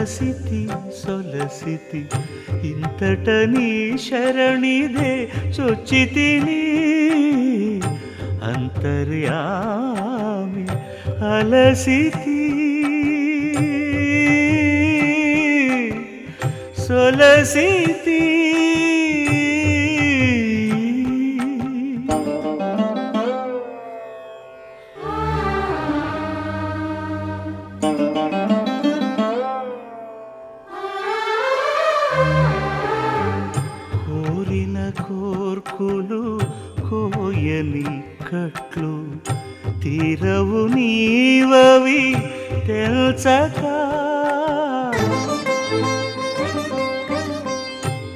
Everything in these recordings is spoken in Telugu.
అలసితి సొలసితి ఇంతట నీ శరణిదే చొచ్చితిని అంతర్యామి అలసితి కట్లు తీరవు నీవవి తెల్చక.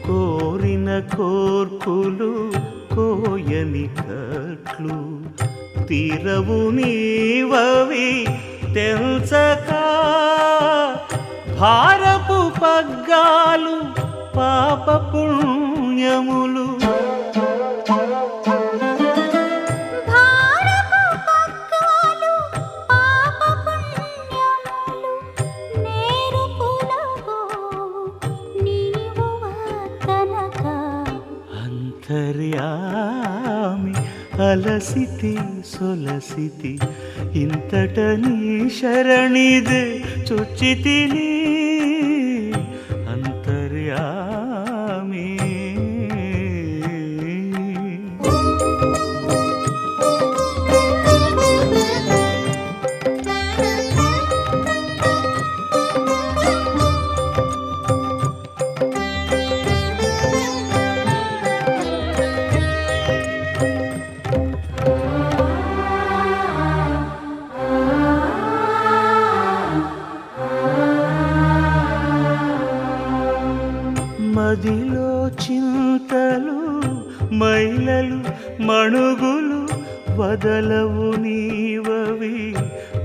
కోరిన కోర్పులు కోయని కట్లు తీరవు నీవవి తెల్చక. భారపు పగ్గాలు పాప అంతర్యామి అలసితి సొలసితి ఇంతట నీ శరణిదే చొచ్చితిని అంతర్యామి మదిలో చింతలు మైలలు మణుగులు వదలవు నీవవి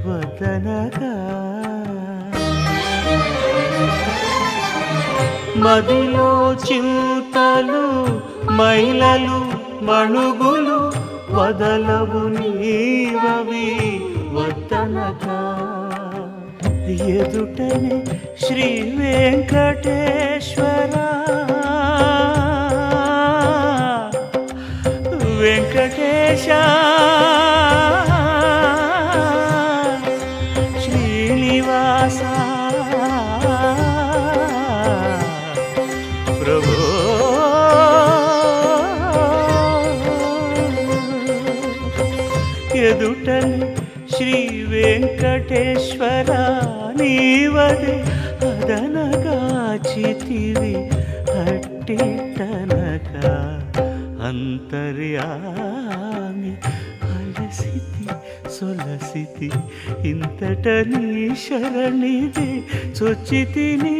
వదనగా. మదిలో చింతలు మైలలు మణుగులు వదలవు నీవవి వదనగా. ఎదుటనే శ్రీ వెంకటేశ్వర వెంకటేశ ప్రభు ఎదుటని శ్రీ వెంకటేశ్వర నీవదే అదనగాచితివి అట్టిటనక అంతర్యామి అలసితి సొలసితి ఇంతట నీ శరణిది చొచ్చితి నీ